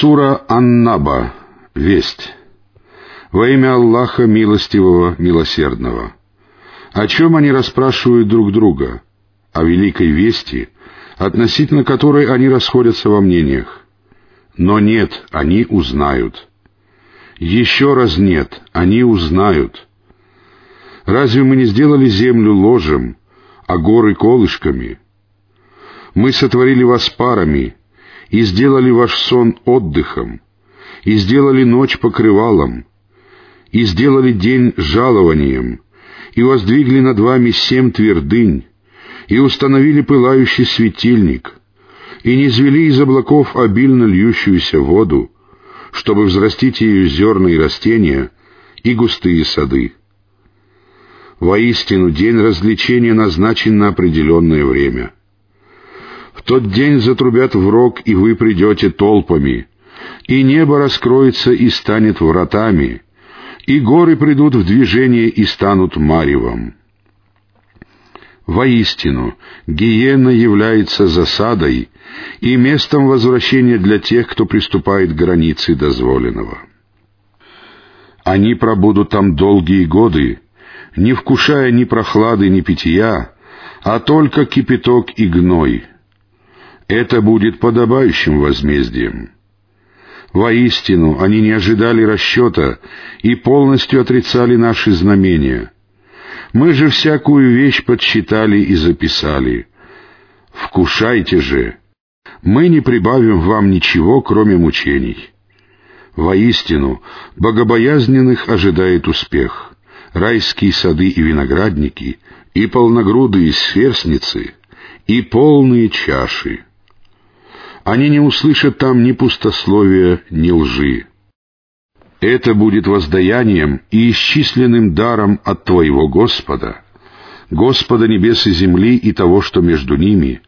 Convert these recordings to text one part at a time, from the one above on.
Сура Аннаба. Весть. Во имя Аллаха Милостивого, Милосердного. О чем они расспрашивают друг друга? О великой вести, относительно которой они расходятся во мнениях. Но нет, они узнают. Еще раз нет, они узнают. Разве мы не сделали землю ложем, а горы колышками? Мы сотворили вас парами, и сделали ваш сон отдыхом, и сделали ночь покрывалом, и сделали день жалованием, и воздвигли над вами семь твердынь, и установили пылающий светильник, и не звели из облаков обильно льющуюся воду, чтобы взрастить ее зерна и растения, и густые сады. Воистину, день развлечения назначен на определенное время — тот день затрубят в рог, и вы придете толпами, и небо раскроется и станет вратами, и горы придут в движение и станут маревом. Воистину, гиена является засадой и местом возвращения для тех, кто приступает к границе дозволенного. Они пробудут там долгие годы, не вкушая ни прохлады, ни питья, а только кипяток и гной — это будет подобающим возмездием. Воистину, они не ожидали расчета и полностью отрицали наши знамения. Мы же всякую вещь подсчитали и записали. Вкушайте же. Мы не прибавим вам ничего, кроме мучений. Воистину, богобоязненных ожидает успех. Райские сады и виноградники, и полногрудые сверстницы, и полные чаши — они не услышат там ни пустословия, ни лжи. Это будет воздаянием и исчисленным даром от Твоего Господа, Господа небес и земли и того, что между ними,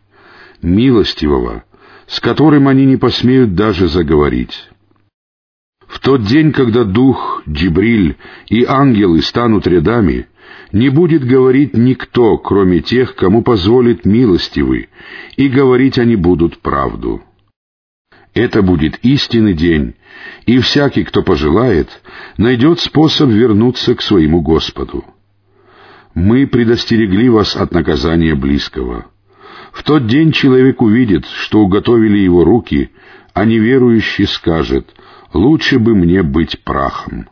милостивого, с которым они не посмеют даже заговорить. В тот день, когда Дух, Джибриль и ангелы станут рядами, не будет говорить никто, кроме тех, кому позволит милостивый, и говорить они будут правду. Это будет истинный день, и всякий, кто пожелает, найдет способ вернуться к своему Господу. Мы предостерегли вас от наказания близкого. В тот день человек увидит, что уготовили его руки, а неверующий скажет, «Лучше бы мне быть прахом».